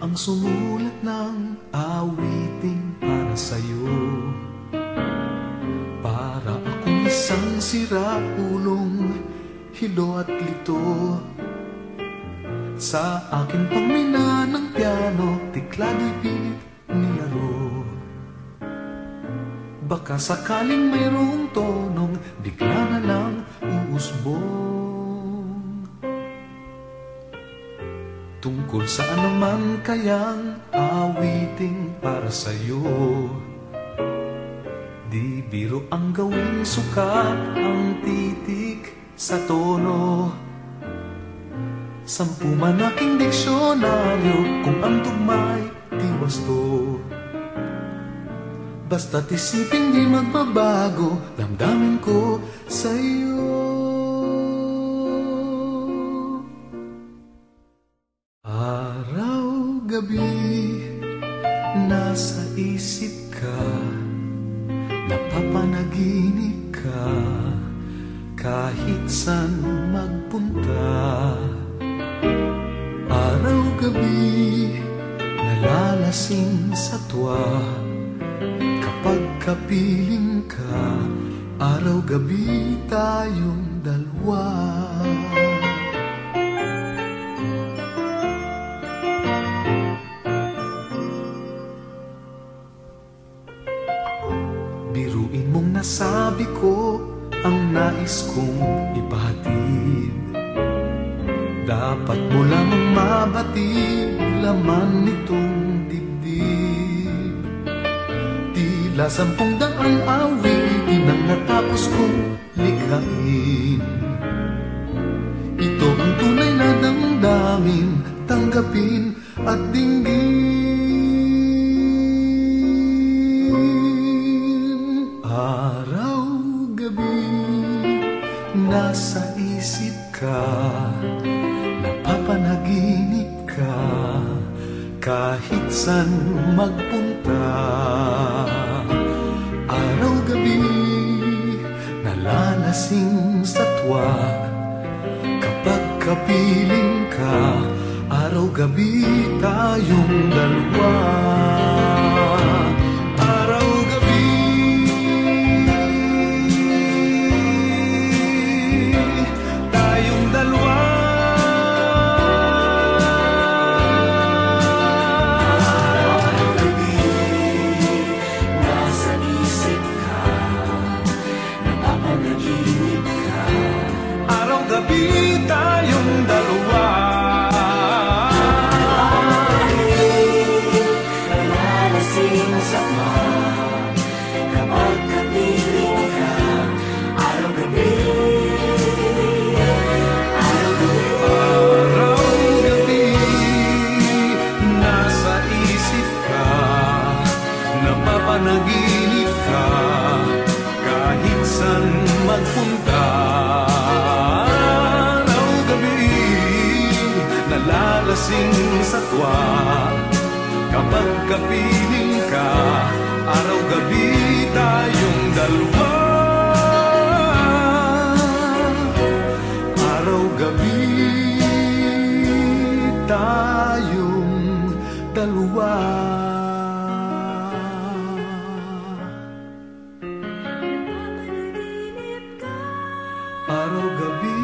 ang sumulat ng awiting para sa'yo. Para akong isang sira-ulong hilo at lito. Sa akin pangmina ng piano, tiklado'y pilit nilaro. Baka sakaling mayroong tonong bigla na lang uusbong Tungkol saan naman kayang awiting para sa'yo. Di biro ang gawing sukat ang titik sa tono. Sampu man aking diksyonaryo kung ang tugma'y di wasto Basta't isipin di magbabago Damdamin ko sa'yo Araw-gabi Nasa isip ka Napapanaginip ka Kahit san magpunta. Araw-gabi Nalalasing sa tuwa. Kapag kapiling ka Araw-gabi tayong dalawa nasabi ko ang nais kong ipahatid Dapat mo lamang mabatid laman nitong dibdib. Tila sampung daang awitin ang natapos kong likhain. Ito ang tunay na damdamin, tanggapin at dinggin nasa isip ka Napapanaginip ka kahit san magpunta. Araw-gabi, nalalasing sa tuwa. Kapag kapiling ka, araw-gabi tayong dalawa Araw-gabi tayong dalawa Nalalasing sa tuwa Kapag kapiling ka Araw-gabi tayong dalawa. Araw-gabi tayong dalawa. Napapanaginip ka Araw-gabi